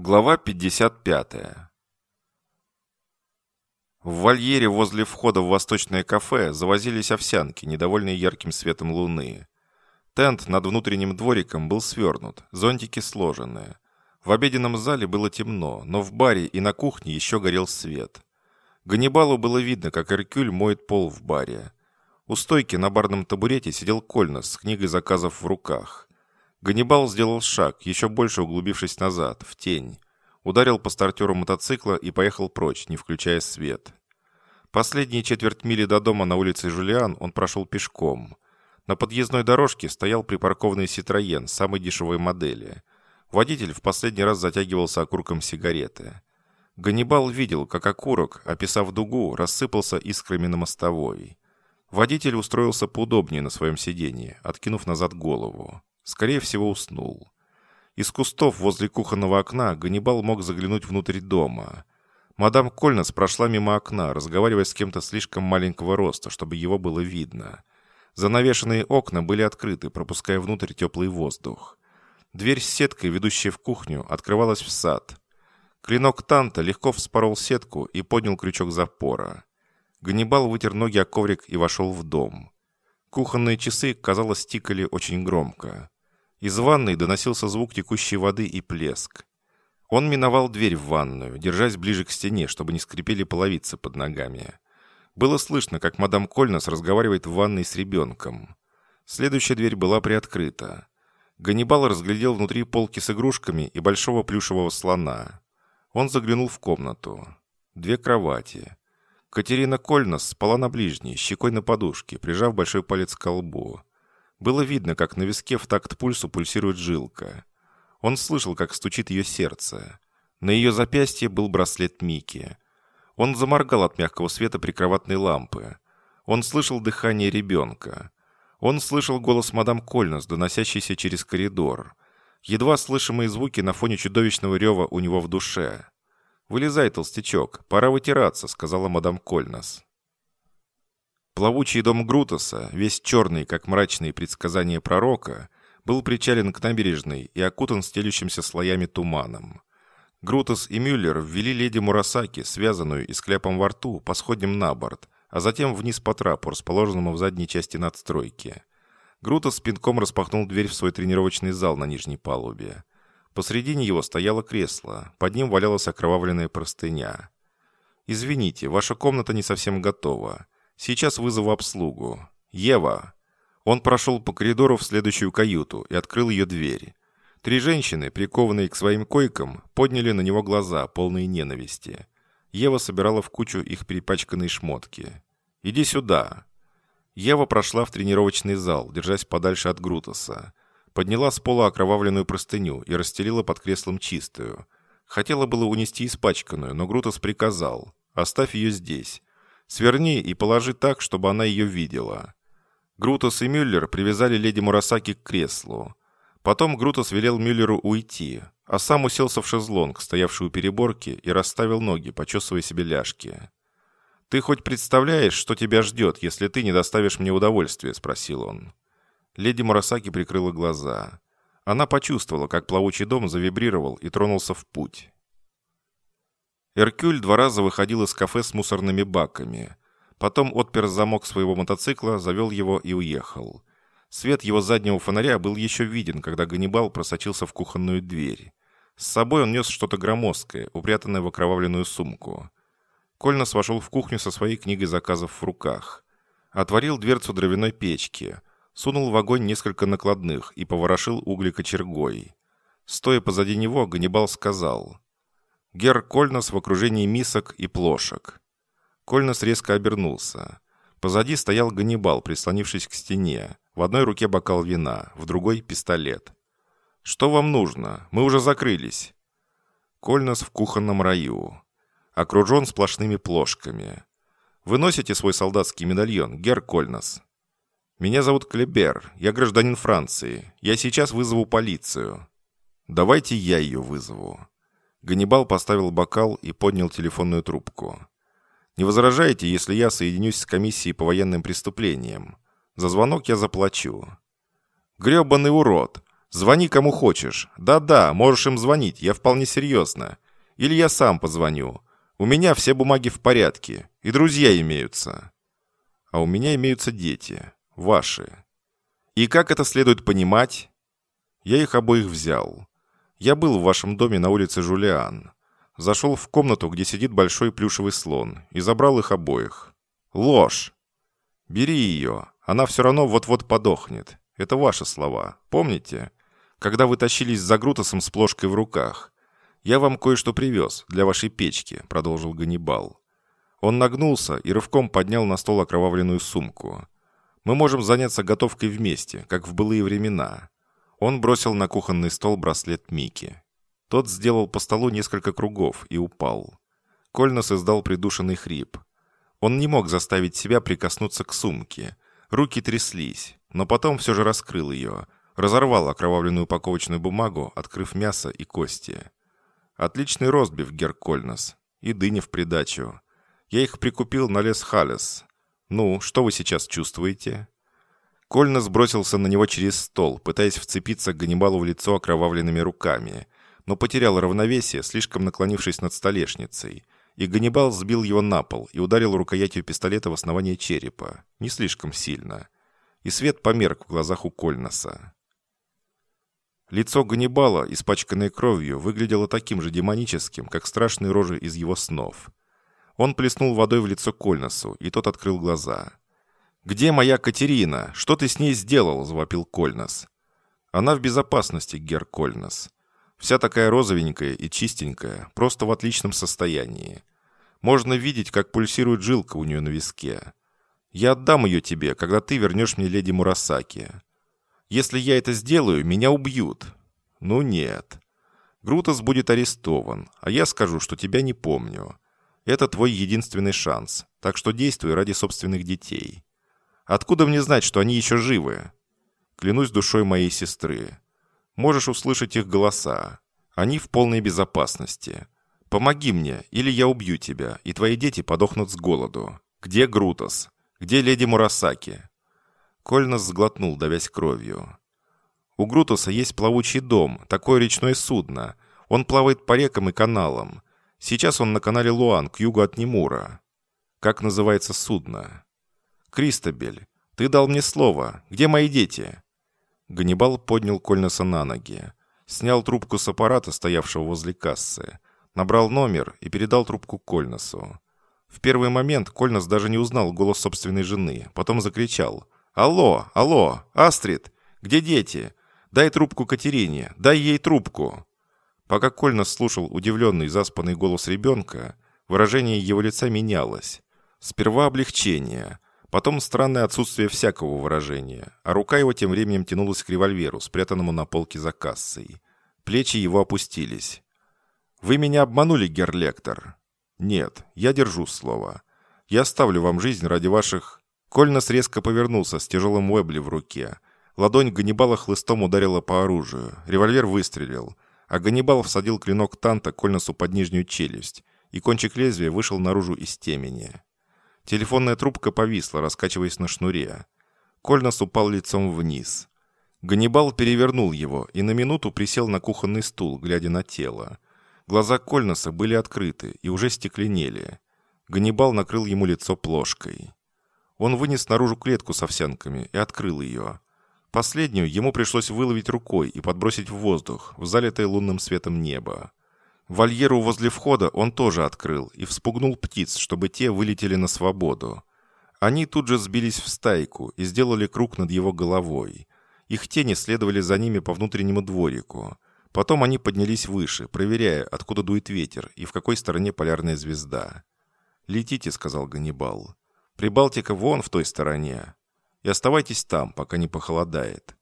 Глава 55. В вольере возле входа в восточное кафе завозились овсянки, недовольные ярким светом луны. Тент над внутренним двориком был свернут, зонтики сложены. В обеденном зале было темно, но в баре и на кухне еще горел свет. Ганнибалу было видно, как Эркюль моет пол в баре. У стойки на барном табурете сидел Кольнос с книгой заказов в руках. Ганнибал сделал шаг, еще больше углубившись назад, в тень. Ударил по стартеру мотоцикла и поехал прочь, не включая свет. Последние четверть мили до дома на улице Жулиан он прошел пешком. На подъездной дорожке стоял припаркованный «Ситроен» самой дешевой модели. Водитель в последний раз затягивался окурком сигареты. Ганнибал видел, как окурок, описав дугу, рассыпался искрами на мостовой. Водитель устроился поудобнее на своем сиденье, откинув назад голову. Скорее всего, уснул. Из кустов возле кухонного окна Ганнибал мог заглянуть внутрь дома. Мадам Кольнес прошла мимо окна, разговаривая с кем-то слишком маленького роста, чтобы его было видно. Занавешенные окна были открыты, пропуская внутрь теплый воздух. Дверь с сеткой, ведущая в кухню, открывалась в сад. Клинок Танта легко вспорол сетку и поднял крючок запора. Ганнибал вытер ноги о коврик и вошел в дом. Кухонные часы, казалось, тикали очень громко. Из ванной доносился звук текущей воды и плеск. Он миновал дверь в ванную, держась ближе к стене, чтобы не скрипели половицы под ногами. Было слышно, как мадам Кольнес разговаривает в ванной с ребенком. Следующая дверь была приоткрыта. Ганнибал разглядел внутри полки с игрушками и большого плюшевого слона. Он заглянул в комнату. Две кровати. Катерина Кольнес спала на ближней, щекой на подушке, прижав большой палец к колбу. Было видно, как на виске в такт пульсу пульсирует жилка. Он слышал, как стучит ее сердце. На ее запястье был браслет Мики. Он заморгал от мягкого света прикроватной лампы. Он слышал дыхание ребенка. Он слышал голос мадам Кольнес, доносящийся через коридор. Едва слышимые звуки на фоне чудовищного рева у него в душе. «Вылезай, толстячок, пора вытираться», — сказала мадам Кольнес. Плавучий дом Грутоса, весь черный, как мрачные предсказания пророка, был причален к набережной и окутан стелющимся слоями туманом. Грутос и Мюллер ввели леди Мурасаки, связанную и с кляпом во рту, по сходням на борт, а затем вниз по трапу, расположенному в задней части надстройки. Грутос пинком распахнул дверь в свой тренировочный зал на нижней палубе. Посредине его стояло кресло, под ним валялась окровавленная простыня. «Извините, ваша комната не совсем готова. Сейчас вызову обслугу. Ева!» Он прошел по коридору в следующую каюту и открыл ее дверь. Три женщины, прикованные к своим койкам, подняли на него глаза, полные ненависти. Ева собирала в кучу их перепачканные шмотки. «Иди сюда!» Ева прошла в тренировочный зал, держась подальше от Грутоса. Подняла с пола окровавленную простыню и расстелила под креслом чистую. Хотела было унести испачканную, но Грутос приказал «Оставь ее здесь. Сверни и положи так, чтобы она ее видела». Грутос и Мюллер привязали леди Мурасаки к креслу. Потом Грутос велел Мюллеру уйти, а сам уселся в шезлонг, стоявший у переборки, и расставил ноги, почесывая себе ляжки. «Ты хоть представляешь, что тебя ждет, если ты не доставишь мне удовольствия?» – спросил он. Леди Мурасаки прикрыла глаза. Она почувствовала, как плавучий дом завибрировал и тронулся в путь. Эркюль два раза выходил из кафе с мусорными баками. Потом отпер замок своего мотоцикла, завел его и уехал. Свет его заднего фонаря был еще виден, когда Ганнибал просочился в кухонную дверь. С собой он нес что-то громоздкое, упрятанное в окровавленную сумку. Кольнос вошел в кухню со своей книгой заказов в руках. Отворил дверцу дровяной печки, сунул в огонь несколько накладных и поворошил угли кочергой. Стоя позади него, Ганнибал сказал — Гер Кольнос в окружении мисок и плошек. Кольнос резко обернулся. Позади стоял Ганнибал, прислонившись к стене. В одной руке бокал вина, в другой — пистолет. «Что вам нужно? Мы уже закрылись». Кольнос в кухонном раю. Окружен сплошными плошками. «Вы носите свой солдатский медальон, Гер Кольнос?» «Меня зовут Клебер. Я гражданин Франции. Я сейчас вызову полицию». «Давайте я ее вызову». Ганнибал поставил бокал и поднял телефонную трубку. «Не возражаете, если я соединюсь с комиссией по военным преступлениям? За звонок я заплачу». «Гребаный урод! Звони кому хочешь. Да-да, можешь им звонить, я вполне серьезно. Или я сам позвоню. У меня все бумаги в порядке, и друзья имеются. А у меня имеются дети. Ваши. И как это следует понимать? Я их обоих взял. Я был в вашем доме на улице Жулиан. Зашел в комнату, где сидит большой плюшевый слон, и забрал их обоих. Ложь. Бери ее. Она все равно вот-вот подохнет. Это ваши слова. Помните? Когда вы тащились за Грутосом с плошкой в руках. Я вам кое-что привез для вашей печки, продолжил Ганнибал. Он нагнулся и рывком поднял на стол окровавленную сумку. Мы можем заняться готовкой вместе, как в былые времена. Он бросил на кухонный стол браслет Мики. Тот сделал по столу несколько кругов и упал. Кольнос издал придушенный хрип. Он не мог заставить себя прикоснуться к сумке. Руки тряслись, но потом все же раскрыл ее. Разорвал окровавленную упаковочную бумагу, открыв мясо и кости. Отличный ростбиф, Гер Кольнос. И дыни в придачу. Я их прикупил на лес Халес. Ну, что вы сейчас чувствуете?» Кольно сбросился на него через стол, пытаясь вцепиться Ганнибалу в лицо окровавленными руками, но потерял равновесие, слишком наклонившись над столешницей, и Ганнибал сбил его на пол и ударил рукоятью пистолета в основание черепа, не слишком сильно. И свет померк в глазах у Кольноса. Лицо Ганнибала, испачканное кровью, выглядело таким же демоническим, как страшные рожи из его снов. Он плеснул водой в лицо Кольносу, и тот открыл глаза. «Где моя Катерина? Что ты с ней сделал?» – завопил Кольнос. «Она в безопасности, Гер Кольнос. Вся такая розовенькая и чистенькая, просто в отличном состоянии. Можно видеть, как пульсирует жилка у нее на виске. Я отдам ее тебе, когда ты вернешь мне леди Мурасаки. Если я это сделаю, меня убьют. Ну нет. Грутос будет арестован, а я скажу, что тебя не помню. Это твой единственный шанс, так что действуй ради собственных детей. Откуда мне знать, что они еще живы? Клянусь душой моей сестры. Можешь услышать их голоса. Они в полной безопасности. Помоги мне, или я убью тебя, и твои дети подохнут с голоду. Где Грутос? Где леди Мурасаки?» Кольнос сглотнул, давясь кровью. «У Грутоса есть плавучий дом, такое речное судно. Он плавает по рекам и каналам. Сейчас он на канале Луан, к югу от Немура. Как называется судно?» «Кристобель, ты дал мне слово. Где мои дети?» Ганнибал поднял Кольнеса на ноги. Снял трубку с аппарата, стоявшего возле кассы. Набрал номер и передал трубку Кольнесу. В первый момент Кольнес даже не узнал голос собственной жены. Потом закричал. «Алло, алло, Астрид, где дети? Дай трубку Катерине, дай ей трубку!» Пока Кольнес слушал удивленный заспанный голос ребенка, выражение его лица менялось. Сперва облегчение – Потом странное отсутствие всякого выражения, а рука его тем временем тянулась к револьверу, спрятанному на полке за кассой. Плечи его опустились. «Вы меня обманули, герлектор?» «Нет, я держу слово. Я оставлю вам жизнь ради ваших...» Кольнос резко повернулся с тяжелым Уэбли в руке. Ладонь Ганнибала хлыстом ударила по оружию. Револьвер выстрелил. А Ганнибал всадил клинок Танта Кольносу под нижнюю челюсть, и кончик лезвия вышел наружу из темени. Телефонная трубка повисла, раскачиваясь на шнуре. Кольнос упал лицом вниз. Ганнибал перевернул его и на минуту присел на кухонный стул, глядя на тело. Глаза Кольноса были открыты и уже стекленели. Ганнибал накрыл ему лицо плошкой. Он вынес наружу клетку с овсянками и открыл ее. Последнюю ему пришлось выловить рукой и подбросить в воздух, в залитое лунным светом небо. Вольеру возле входа он тоже открыл и вспугнул птиц, чтобы те вылетели на свободу. Они тут же сбились в стайку и сделали круг над его головой. Их тени следовали за ними по внутреннему дворику. Потом они поднялись выше, проверяя, откуда дует ветер и в какой стороне полярная звезда. «Летите», — сказал Ганнибал. «Прибалтика вон в той стороне. И оставайтесь там, пока не похолодает.